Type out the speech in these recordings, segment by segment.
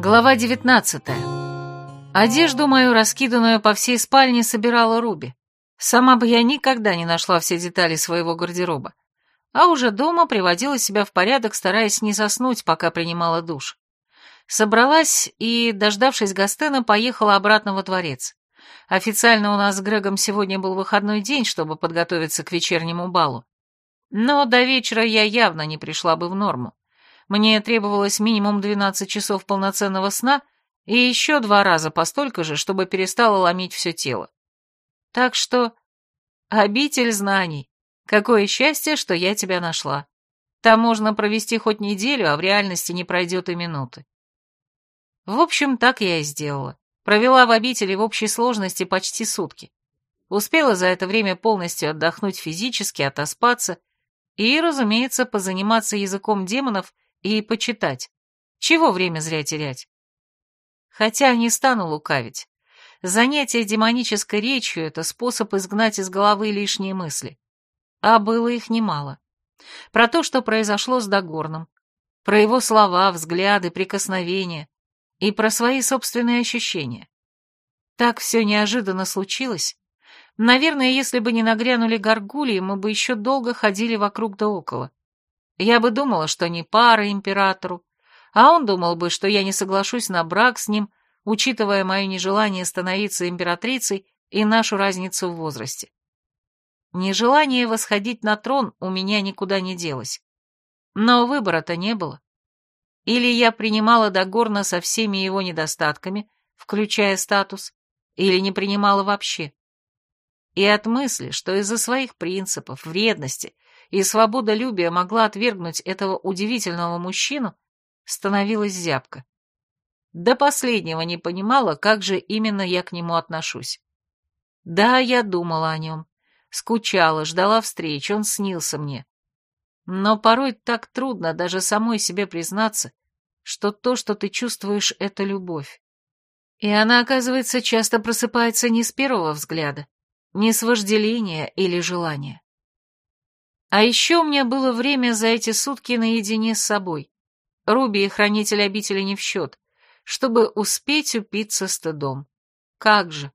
Глава 19 Одежду мою, раскиданную по всей спальне, собирала Руби. Сама бы я никогда не нашла все детали своего гардероба. А уже дома приводила себя в порядок, стараясь не заснуть, пока принимала душ. Собралась и, дождавшись Гастена, поехала обратно во дворец. Официально у нас с Грегом сегодня был выходной день, чтобы подготовиться к вечернему балу. Но до вечера я явно не пришла бы в норму. Мне требовалось минимум 12 часов полноценного сна и еще два раза по столько же, чтобы перестало ломить все тело. Так что... Обитель знаний. Какое счастье, что я тебя нашла. Там можно провести хоть неделю, а в реальности не пройдет и минуты. В общем, так я и сделала. Провела в обители в общей сложности почти сутки. Успела за это время полностью отдохнуть физически, отоспаться и, разумеется, позаниматься языком демонов и почитать. Чего время зря терять? Хотя не стану лукавить. Занятие демонической речью — это способ изгнать из головы лишние мысли. А было их немало. Про то, что произошло с Дагорном, про его слова, взгляды, прикосновения и про свои собственные ощущения. Так все неожиданно случилось. Наверное, если бы не нагрянули горгульи, мы бы еще долго ходили вокруг да около. Я бы думала, что не пара императору, а он думал бы, что я не соглашусь на брак с ним, учитывая мое нежелание становиться императрицей и нашу разницу в возрасте. Нежелание восходить на трон у меня никуда не делось. Но выбора-то не было. Или я принимала Дагорна со всеми его недостатками, включая статус, или не принимала вообще. И от мысли, что из-за своих принципов, вредности и свободолюбия могла отвергнуть этого удивительного мужчину, становилась зябко. До последнего не понимала, как же именно я к нему отношусь. Да, я думала о нем, скучала, ждала встреч, он снился мне. Но порой так трудно даже самой себе признаться, что то, что ты чувствуешь, — это любовь. И она, оказывается, часто просыпается не с первого взгляда, не с вожделения или желания. А еще у меня было время за эти сутки наедине с собой. Руби и хранитель обители не в счет, чтобы успеть упиться стыдом. Как же!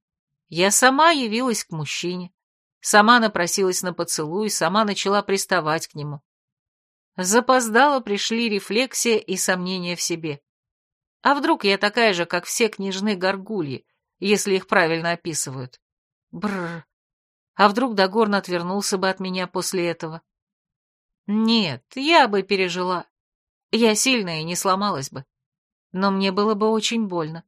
Я сама явилась к мужчине, сама напросилась на поцелуй, сама начала приставать к нему. Запоздало пришли рефлексия и сомнения в себе. А вдруг я такая же, как все княжны горгульи, если их правильно описывают? Бррр. А вдруг Дагорн отвернулся бы от меня после этого? Нет, я бы пережила. Я сильная и не сломалась бы. Но мне было бы очень больно.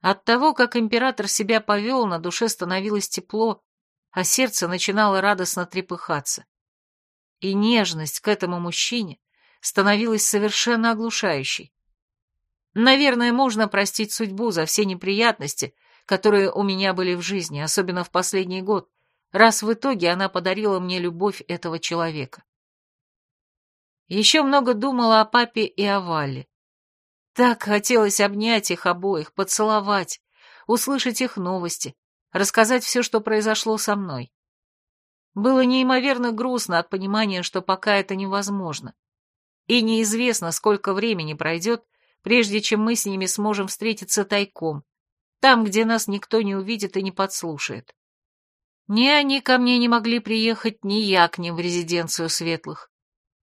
От того, как император себя повел, на душе становилось тепло, а сердце начинало радостно трепыхаться. И нежность к этому мужчине становилась совершенно оглушающей. Наверное, можно простить судьбу за все неприятности, которые у меня были в жизни, особенно в последний год, раз в итоге она подарила мне любовь этого человека. Еще много думала о папе и о Вале. Так хотелось обнять их обоих, поцеловать, услышать их новости, рассказать все, что произошло со мной. Было неимоверно грустно от понимания, что пока это невозможно. И неизвестно, сколько времени пройдет, прежде чем мы с ними сможем встретиться тайком, там, где нас никто не увидит и не подслушает. Ни они ко мне не могли приехать, ни я к ним в резиденцию светлых.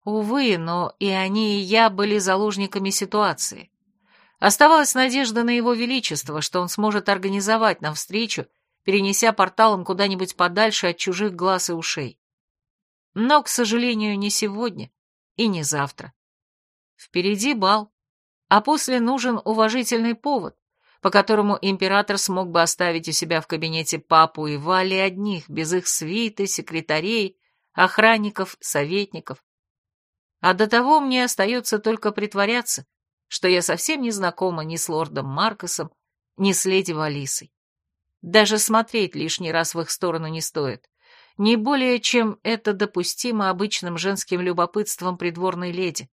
Увы, но и они, и я были заложниками ситуации. Оставалась надежда на его величество, что он сможет организовать нам встречу, перенеся порталом куда-нибудь подальше от чужих глаз и ушей. Но, к сожалению, не сегодня и не завтра. Впереди бал, а после нужен уважительный повод, по которому император смог бы оставить у себя в кабинете папу и Вали одних, без их свиты, секретарей, охранников, советников. А до того мне остается только притворяться, что я совсем не знакома ни с лордом Маркосом, ни с леди Валисой. Даже смотреть лишний раз в их сторону не стоит. Не более, чем это допустимо обычным женским любопытством придворной леди.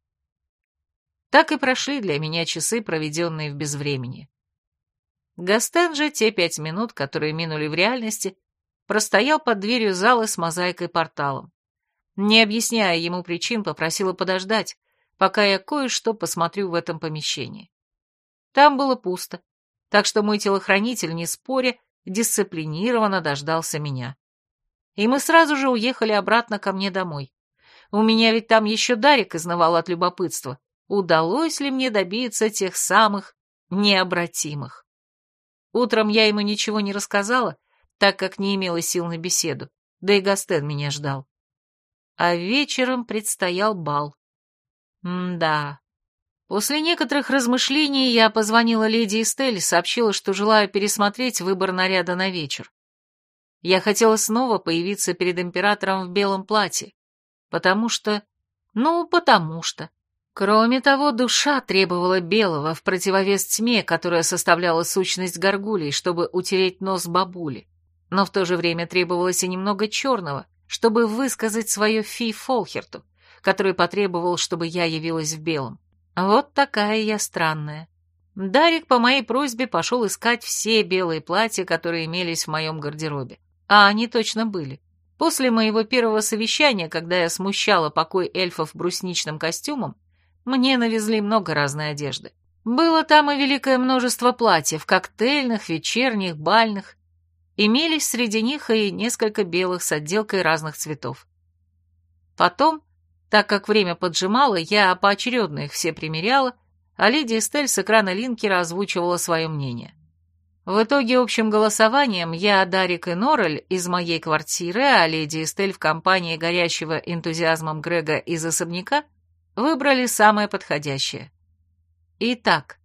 Так и прошли для меня часы, проведенные в безвремени. Гастен же те пять минут, которые минули в реальности, простоял под дверью зала с мозаикой-порталом. Не объясняя ему причин, попросила подождать, пока я кое-что посмотрю в этом помещении. Там было пусто, так что мой телохранитель, не споря, дисциплинированно дождался меня. И мы сразу же уехали обратно ко мне домой. У меня ведь там еще Дарик изнывал от любопытства. Удалось ли мне добиться тех самых необратимых? Утром я ему ничего не рассказала, так как не имела сил на беседу, да и Гастен меня ждал. А вечером предстоял бал. М-да. После некоторых размышлений я позвонила леди Эстель и сообщила, что желаю пересмотреть выбор наряда на вечер. Я хотела снова появиться перед императором в белом платье, потому что... Ну, потому что... Кроме того, душа требовала белого в противовес тьме, которая составляла сущность горгулей, чтобы утереть нос бабули. Но в то же время требовалось и немного черного, чтобы высказать свое фи Фолхерту, который потребовал, чтобы я явилась в белом. Вот такая я странная. Дарик по моей просьбе пошел искать все белые платья, которые имелись в моем гардеробе. А они точно были. После моего первого совещания, когда я смущала покой эльфов брусничным костюмом, мне навезли много разной одежды. Было там и великое множество платьев, коктейльных, вечерних, бальных. Имелись среди них и несколько белых с отделкой разных цветов. Потом, так как время поджимало, я поочередно их все примеряла, а леди Эстель с экрана линкера озвучивала свое мнение. В итоге общим голосованием я, Дарик и Норрель из моей квартиры, а леди Эстель в компании горящего энтузиазмом Грега из особняка – Выбрали самое подходящее. Итак,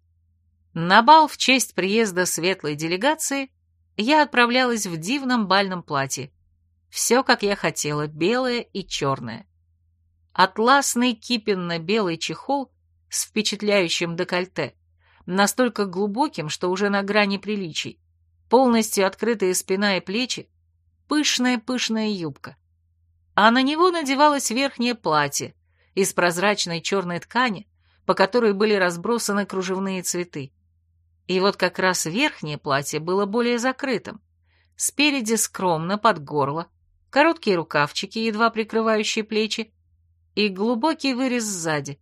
на бал в честь приезда светлой делегации я отправлялась в дивном бальном платье. Все, как я хотела, белое и черное. Атласный кипенно-белый чехол с впечатляющим декольте, настолько глубоким, что уже на грани приличий, полностью открытые спина и плечи, пышная-пышная юбка. А на него надевалось верхнее платье, из прозрачной черной ткани, по которой были разбросаны кружевные цветы. И вот как раз верхнее платье было более закрытым. Спереди скромно, под горло, короткие рукавчики, едва прикрывающие плечи, и глубокий вырез сзади.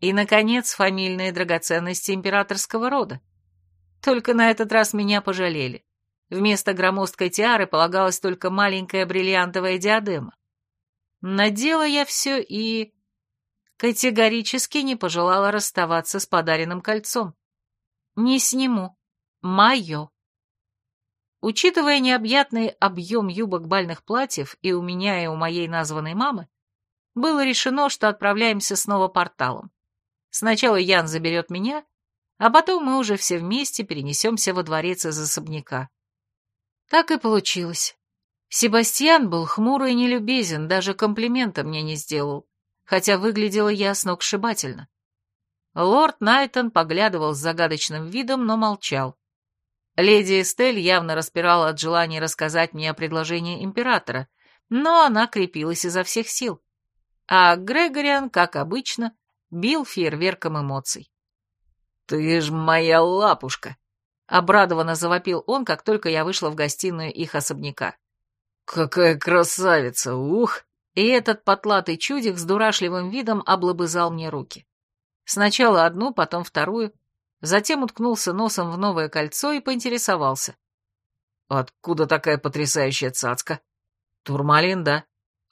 И, наконец, фамильные драгоценности императорского рода. Только на этот раз меня пожалели. Вместо громоздкой тиары полагалась только маленькая бриллиантовая диадема. Надела я все и... Категорически не пожелала расставаться с подаренным кольцом. Не сниму. Мое. Учитывая необъятный объем юбок бальных платьев и у меня, и у моей названной мамы, было решено, что отправляемся снова порталом. Сначала Ян заберет меня, а потом мы уже все вместе перенесемся во дворец из особняка. Так и получилось. Себастьян был хмурый и нелюбезен, даже комплимента мне не сделал, хотя выглядела я сногсшибательно. Лорд Найтон поглядывал с загадочным видом, но молчал. Леди Эстель явно распирала от желания рассказать мне о предложении императора, но она крепилась изо всех сил. А Грегориан, как обычно, бил фейерверком эмоций. «Ты ж моя лапушка!» — обрадованно завопил он, как только я вышла в гостиную их особняка. «Какая красавица! Ух!» И этот потлатый чудик с дурашливым видом облобызал мне руки. Сначала одну, потом вторую, затем уткнулся носом в новое кольцо и поинтересовался. «Откуда такая потрясающая цацка?» «Турмалин, да?»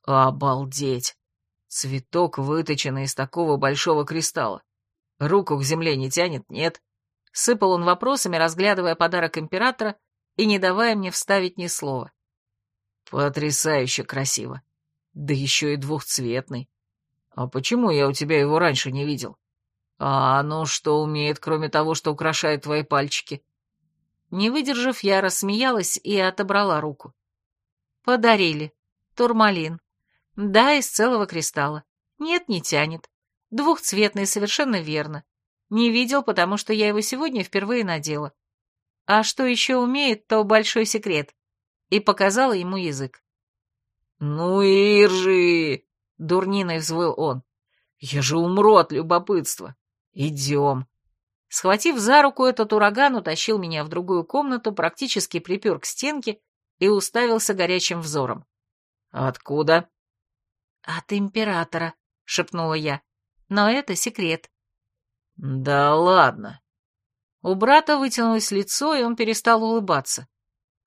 «Обалдеть! Цветок, выточенный из такого большого кристалла. Руку к земле не тянет, нет?» Сыпал он вопросами, разглядывая подарок императора и не давая мне вставить ни слова. Потрясающе красиво. Да еще и двухцветный. А почему я у тебя его раньше не видел? А оно что умеет, кроме того, что украшает твои пальчики? Не выдержав, я рассмеялась и отобрала руку. Подарили. Турмалин. Да, из целого кристалла. Нет, не тянет. Двухцветный, совершенно верно. Не видел, потому что я его сегодня впервые надела. А что еще умеет, то большой секрет и показала ему язык. «Ну и ржи!» — дурниной взвыл он. «Я же умру от любопытства. Идем». Схватив за руку, этот ураган утащил меня в другую комнату, практически припер к стенке и уставился горячим взором. «Откуда?» «От императора», — шепнула я. «Но это секрет». «Да ладно». У брата вытянулось лицо, и он перестал улыбаться.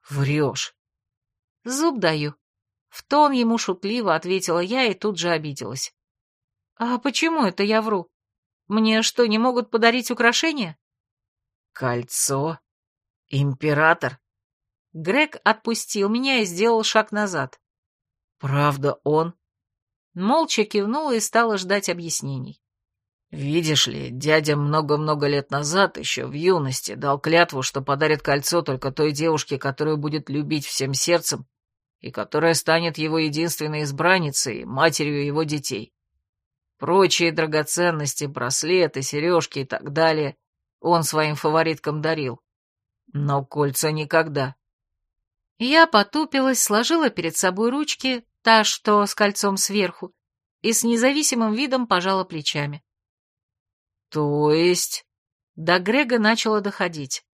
«Врешь». «Зуб даю». В тон ему шутливо ответила я и тут же обиделась. «А почему это я вру? Мне что, не могут подарить украшения?» «Кольцо? Император?» Грег отпустил меня и сделал шаг назад. «Правда он?» Молча кивнула и стала ждать объяснений. «Видишь ли, дядя много-много лет назад, еще в юности, дал клятву, что подарит кольцо только той девушке, которую будет любить всем сердцем и которая станет его единственной избранницей, матерью его детей. Прочие драгоценности, браслеты, сережки и так далее он своим фавориткам дарил. Но кольца никогда. Я потупилась, сложила перед собой ручки, та, что с кольцом сверху, и с независимым видом пожала плечами. «То есть...» До Грега начало доходить.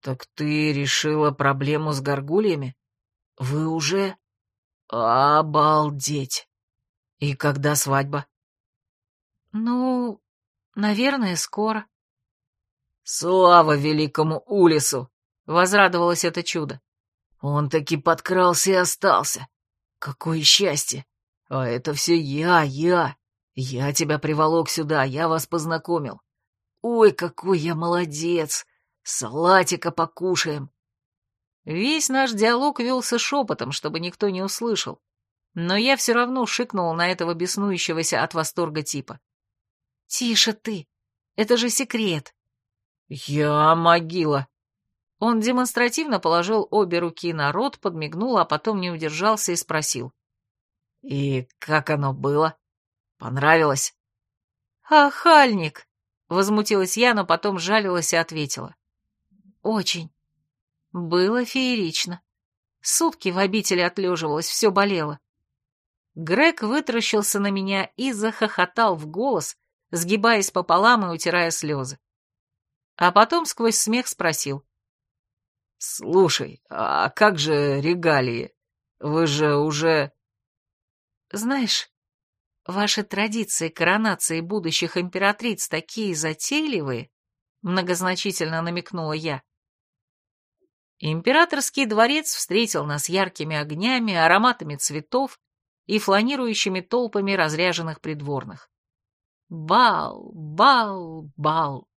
«Так ты решила проблему с горгульями? Вы уже...» «Обалдеть! И когда свадьба?» «Ну, наверное, скоро». «Слава великому Улису!» — возрадовалось это чудо. «Он таки подкрался и остался. Какое счастье! А это все я, я. Я тебя приволок сюда, я вас познакомил. Ой, какой я молодец! Салатика покушаем!» Весь наш диалог велся шепотом, чтобы никто не услышал, но я все равно шикнула на этого беснующегося от восторга типа. «Тише ты! Это же секрет!» «Я могила!» Он демонстративно положил обе руки на рот, подмигнул, а потом не удержался и спросил. «И как оно было? Понравилось?» «Ахальник!» — возмутилась я, но потом жалилась и ответила. «Очень. Было феерично. Сутки в обители отлеживалась, все болело». Грег вытаращился на меня и захохотал в голос, сгибаясь пополам и утирая слезы. А потом сквозь смех спросил. «Слушай, а как же регалии? Вы же уже...» «Знаешь, ваши традиции коронации будущих императриц такие затейливые», многозначительно намекнула я. Императорский дворец встретил нас яркими огнями, ароматами цветов и фланирующими толпами разряженных придворных. Бал, бал, бал.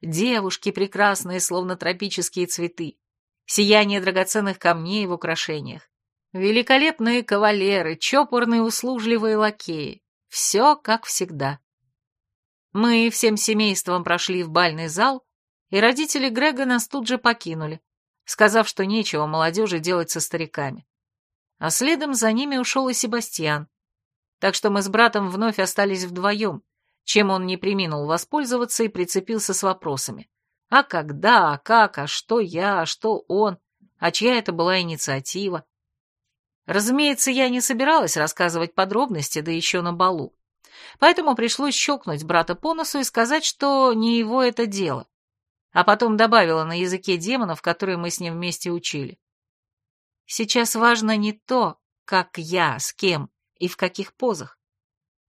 Девушки прекрасные, словно тропические цветы. Сияние драгоценных камней в украшениях. Великолепные кавалеры, чопорные услужливые лакеи. Все как всегда. Мы всем семейством прошли в бальный зал, и родители Грега нас тут же покинули, сказав, что нечего молодежи делать со стариками. А следом за ними ушел и Себастьян. Так что мы с братом вновь остались вдвоем, чем он не приминул воспользоваться и прицепился с вопросами. А когда, а как, а что я, а что он, а чья это была инициатива. Разумеется, я не собиралась рассказывать подробности, да еще на балу. Поэтому пришлось щелкнуть брата по носу и сказать, что не его это дело. А потом добавила на языке демонов, которые мы с ним вместе учили. Сейчас важно не то, как я, с кем и в каких позах,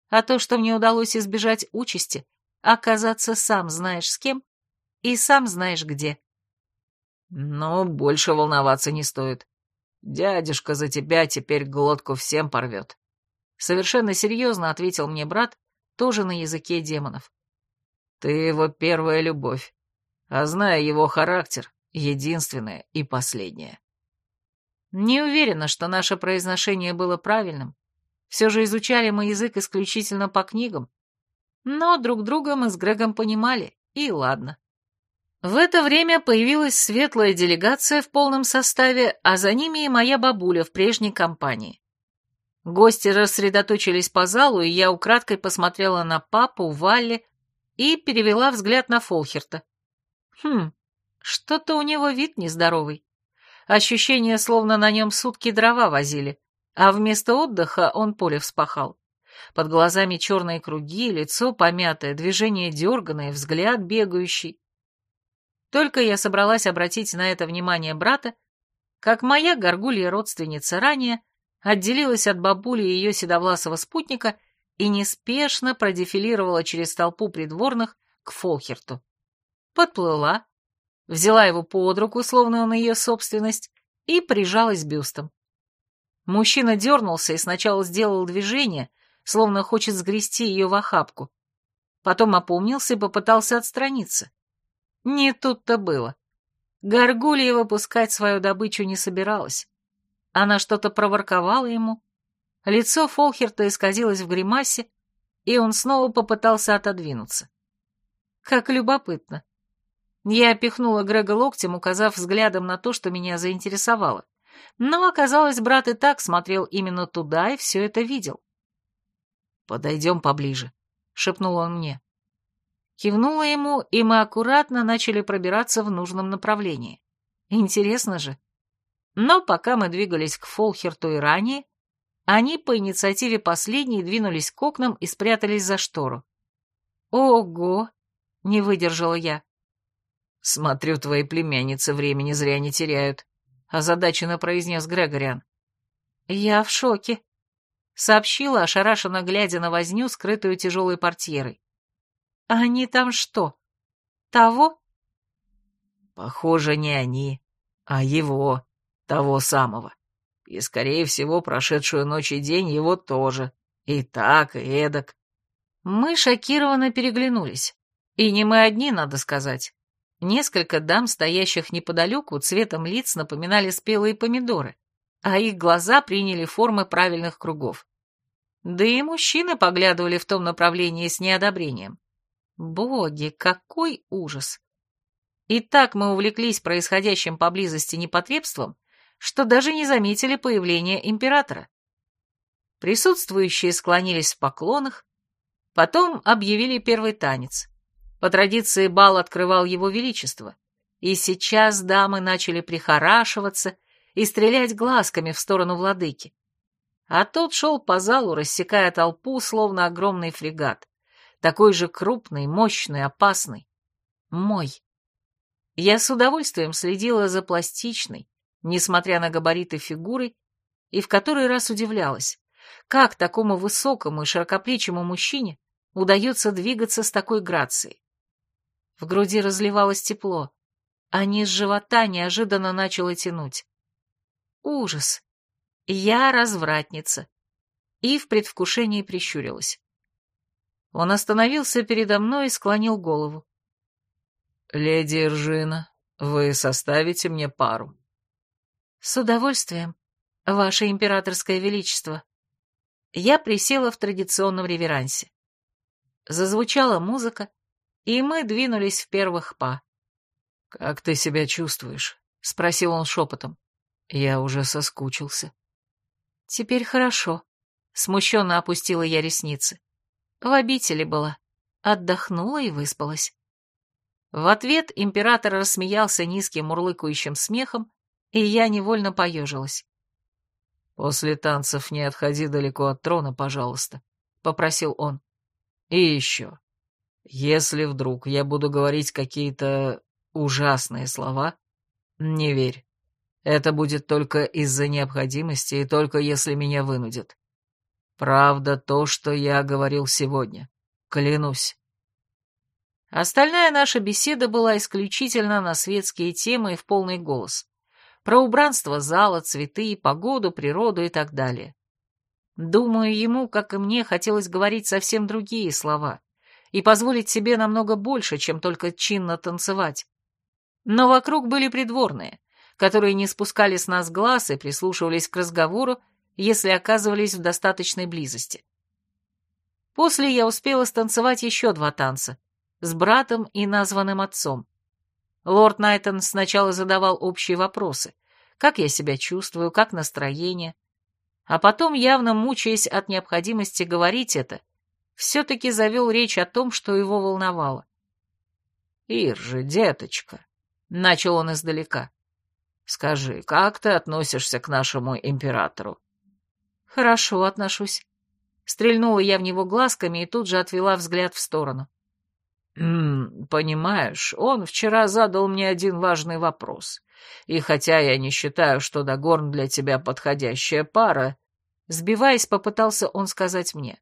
а то, что мне удалось избежать участи, оказаться сам знаешь с кем и сам знаешь где. Но больше волноваться не стоит. Дядюшка за тебя теперь глотку всем порвет. Совершенно серьезно ответил мне брат, тоже на языке демонов. Ты его первая любовь, а зная его характер, единственная и последняя. Не уверена, что наше произношение было правильным, все же изучали мы язык исключительно по книгам. Но друг друга мы с Грегом понимали, и ладно. В это время появилась светлая делегация в полном составе, а за ними и моя бабуля в прежней компании. Гости рассредоточились по залу, и я украдкой посмотрела на папу, Валли и перевела взгляд на Фолхерта. Хм, что-то у него вид нездоровый. Ощущение, словно на нем сутки дрова возили а вместо отдыха он поле вспахал. Под глазами черные круги, лицо помятое, движение дерганное, взгляд бегающий. Только я собралась обратить на это внимание брата, как моя горгулья-родственница ранее отделилась от бабули и ее седовласого спутника и неспешно продефилировала через толпу придворных к Фолхерту. подплыла, взяла его под руку, словно он ее собственность, и прижалась бюстом. Мужчина дернулся и сначала сделал движение, словно хочет сгрести ее в охапку. Потом опомнился и попытался отстраниться. Не тут-то было. Горгулья выпускать свою добычу не собиралась. Она что-то проворковала ему. Лицо Фолхерта исказилось в гримасе, и он снова попытался отодвинуться. Как любопытно. Я опихнула Грега локтем, указав взглядом на то, что меня заинтересовало. Но оказалось, брат и так смотрел именно туда и все это видел. «Подойдем поближе», — шепнул он мне. Кивнула ему, и мы аккуратно начали пробираться в нужном направлении. Интересно же. Но пока мы двигались к Фолхерту и ранее, они по инициативе последней двинулись к окнам и спрятались за штору. «Ого!» — не выдержала я. «Смотрю, твои племянницы времени зря не теряют», — озадаченно произнес Грегориан. «Я в шоке», — сообщила, ошарашенно глядя на возню, скрытую тяжелой портьерой. «Они там что, того?» «Похоже, не они, а его, того самого. И, скорее всего, прошедшую ночь и день его тоже. И так, и эдак». Мы шокированно переглянулись. И не мы одни, надо сказать. Несколько дам, стоящих неподалеку, цветом лиц напоминали спелые помидоры, а их глаза приняли формы правильных кругов. Да и мужчины поглядывали в том направлении с неодобрением. Боги, какой ужас! И так мы увлеклись происходящим поблизости непотребством, что даже не заметили появления императора. Присутствующие склонились в поклонах, потом объявили первый танец. По традиции бал открывал его величество, и сейчас дамы начали прихорашиваться и стрелять глазками в сторону владыки. А тот шел по залу, рассекая толпу, словно огромный фрегат такой же крупный, мощный, опасный. Мой. Я с удовольствием следила за пластичной, несмотря на габариты фигурой, и в который раз удивлялась, как такому высокому и широкоплечему мужчине удается двигаться с такой грацией. В груди разливалось тепло, а низ живота неожиданно начало тянуть. Ужас. Я развратница. И в предвкушении прищурилась. Он остановился передо мной и склонил голову. «Леди Иржина, вы составите мне пару?» «С удовольствием, ваше императорское величество». Я присела в традиционном реверансе. Зазвучала музыка, и мы двинулись в первых па. «Как ты себя чувствуешь?» — спросил он шепотом. Я уже соскучился. «Теперь хорошо», — смущенно опустила я ресницы. В обители была. Отдохнула и выспалась. В ответ император рассмеялся низким мурлыкающим смехом, и я невольно поежилась. «После танцев не отходи далеко от трона, пожалуйста», — попросил он. «И еще, если вдруг я буду говорить какие-то ужасные слова, не верь. Это будет только из-за необходимости и только если меня вынудят. Правда то, что я говорил сегодня. Клянусь. Остальная наша беседа была исключительно на светские темы и в полный голос. Про убранство зала, цветы, погоду, природу и так далее. Думаю, ему, как и мне, хотелось говорить совсем другие слова и позволить себе намного больше, чем только чинно танцевать. Но вокруг были придворные, которые не спускали с нас глаз и прислушивались к разговору, если оказывались в достаточной близости. После я успела станцевать еще два танца с братом и названным отцом. Лорд Найтон сначала задавал общие вопросы, как я себя чувствую, как настроение, а потом, явно мучаясь от необходимости говорить это, все-таки завел речь о том, что его волновало. «Иржи, деточка», — начал он издалека, — «скажи, как ты относишься к нашему императору?» «Хорошо отношусь». Стрельнула я в него глазками и тут же отвела взгляд в сторону. «М понимаешь, он вчера задал мне один важный вопрос. И хотя я не считаю, что Дагорн для тебя подходящая пара...» Сбиваясь, попытался он сказать мне.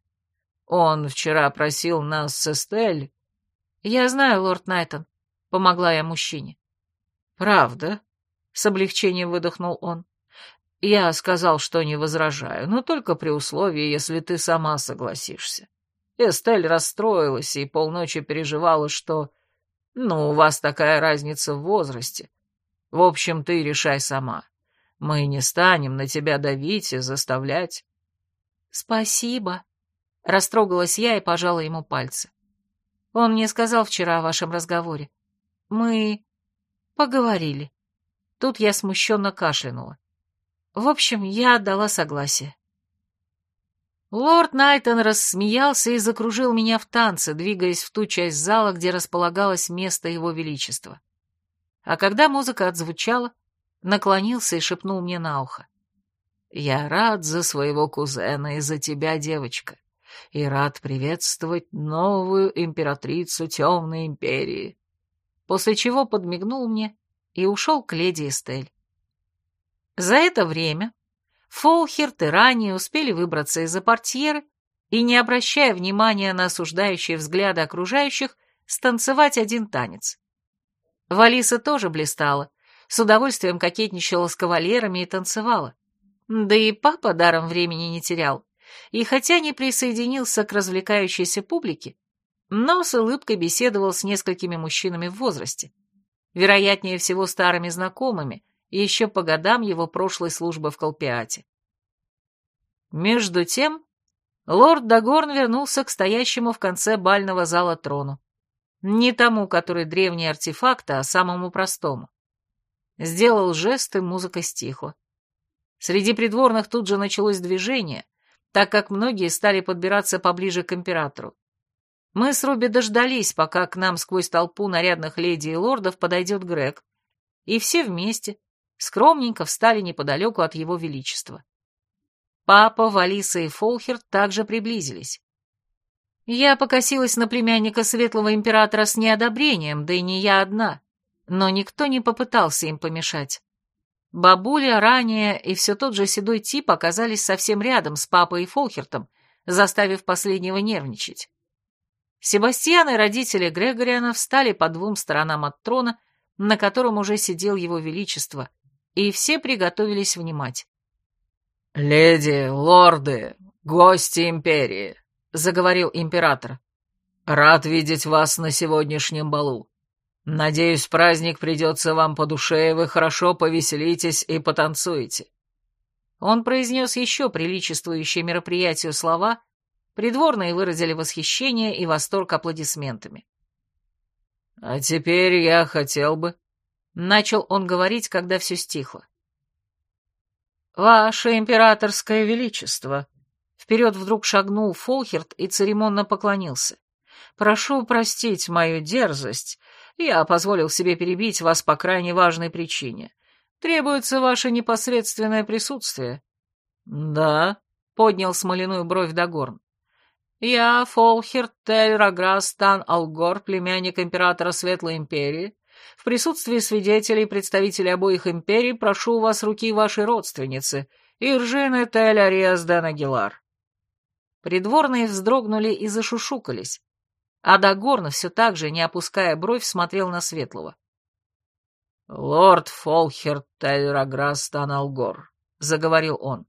«Он вчера просил нас с Эстель...» «Я знаю, лорд Найтон. помогла я мужчине. Правда? С облегчением выдохнул он. Я сказал, что не возражаю, но только при условии, если ты сама согласишься. Эстель расстроилась и полночи переживала, что... Ну, у вас такая разница в возрасте. В общем, ты решай сама. Мы не станем на тебя давить и заставлять. Спасибо. Растрогалась я и пожала ему пальцы. Он мне сказал вчера о вашем разговоре. Мы поговорили. Тут я смущенно кашлянула. В общем, я отдала согласие. Лорд Найтон рассмеялся и закружил меня в танце, двигаясь в ту часть зала, где располагалось место его величества. А когда музыка отзвучала, наклонился и шепнул мне на ухо. «Я рад за своего кузена и за тебя, девочка, и рад приветствовать новую императрицу Темной Империи», после чего подмигнул мне и ушел к леди Эстель. За это время Фолхерт и ранее успели выбраться из-за портьеры и, не обращая внимания на осуждающие взгляды окружающих, станцевать один танец. Валиса тоже блистала, с удовольствием кокетничала с кавалерами и танцевала. Да и папа даром времени не терял, и хотя не присоединился к развлекающейся публике, но с улыбкой беседовал с несколькими мужчинами в возрасте, вероятнее всего старыми знакомыми, еще по годам его прошлой службы в Колпиате. Между тем, лорд Дагорн вернулся к стоящему в конце бального зала трону. Не тому, который древний артефакт, а самому простому. Сделал жест, и музыка стихла. Среди придворных тут же началось движение, так как многие стали подбираться поближе к императору. Мы с Руби дождались, пока к нам сквозь толпу нарядных леди и лордов подойдет Грег, и все вместе, скромненько встали неподалеку от его величества. Папа, Валиса и Фолхерт также приблизились. Я покосилась на племянника светлого императора с неодобрением, да и не я одна, но никто не попытался им помешать. Бабуля ранее и все тот же седой тип оказались совсем рядом с папой и Фолхертом, заставив последнего нервничать. Себастьян и родители Грегориана встали по двум сторонам от трона, на котором уже сидел его величество, и все приготовились внимать. «Леди, лорды, гости империи», — заговорил император. «Рад видеть вас на сегодняшнем балу. Надеюсь, праздник придется вам по душе, и вы хорошо повеселитесь и потанцуете». Он произнес еще приличествующие мероприятию слова, придворные выразили восхищение и восторг аплодисментами. «А теперь я хотел бы...» Начал он говорить, когда все стихло. «Ваше императорское величество!» Вперед вдруг шагнул Фолхерт и церемонно поклонился. «Прошу простить мою дерзость. Я позволил себе перебить вас по крайне важной причине. Требуется ваше непосредственное присутствие». «Да», — поднял смоляную бровь Дагорн. «Я, Фолхерт Тель Раграстан Алгор, племянник императора Светлой Империи, в присутствии свидетелей представителей обоих империй прошу у вас руки вашей родственницы, Иржины Тель Ариас Ден Агилар». Придворные вздрогнули и зашушукались, а Дагорна все так же, не опуская бровь, смотрел на Светлого. «Лорд Фолхерт Тель Алгор», — заговорил он.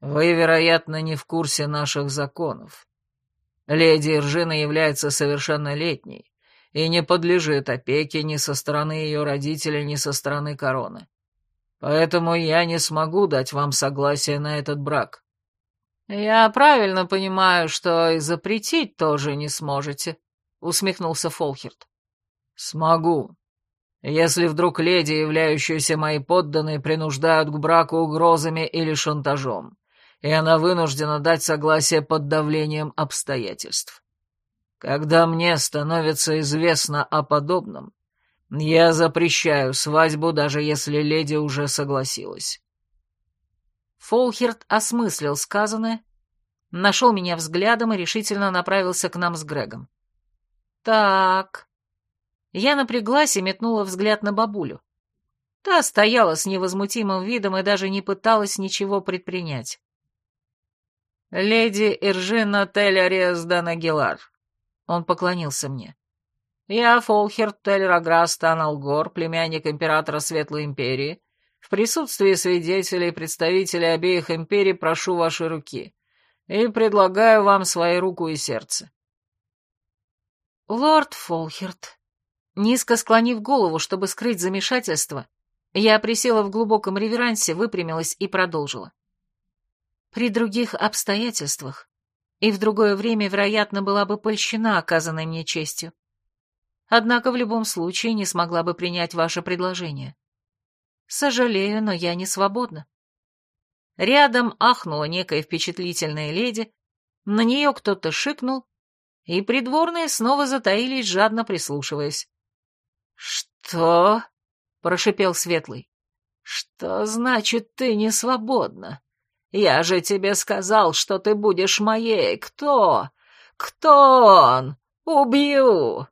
«Вы, вероятно, не в курсе наших законов. Леди Иржина является совершеннолетней и не подлежит опеке ни со стороны ее родителей, ни со стороны короны. Поэтому я не смогу дать вам согласие на этот брак». «Я правильно понимаю, что и запретить тоже не сможете», — усмехнулся Фолхерт. «Смогу. Если вдруг леди, являющиеся мои подданные, принуждают к браку угрозами или шантажом и она вынуждена дать согласие под давлением обстоятельств. Когда мне становится известно о подобном, я запрещаю свадьбу, даже если леди уже согласилась. Фолхерт осмыслил сказанное, нашел меня взглядом и решительно направился к нам с Грегом. «Так...» Я напряглась и метнула взгляд на бабулю. Та стояла с невозмутимым видом и даже не пыталась ничего предпринять. «Леди Иржина Тель Данагилар». Он поклонился мне. Я Фолхерт Тель-Раграс племянник императора Светлой Империи. В присутствии свидетелей и представителей обеих империй прошу вашей руки и предлагаю вам свои руку и сердце». «Лорд Фолхерт», низко склонив голову, чтобы скрыть замешательство, я присела в глубоком реверансе, выпрямилась и продолжила. При других обстоятельствах и в другое время, вероятно, была бы польщена оказанной мне честью. Однако в любом случае не смогла бы принять ваше предложение. Сожалею, но я не свободна. Рядом ахнула некая впечатлительная леди, на нее кто-то шикнул, и придворные снова затаились, жадно прислушиваясь. «Что?» — прошипел Светлый. «Что значит ты не свободна? Я же тебе сказал, что ты будешь моей. Кто? Кто он? Убью!»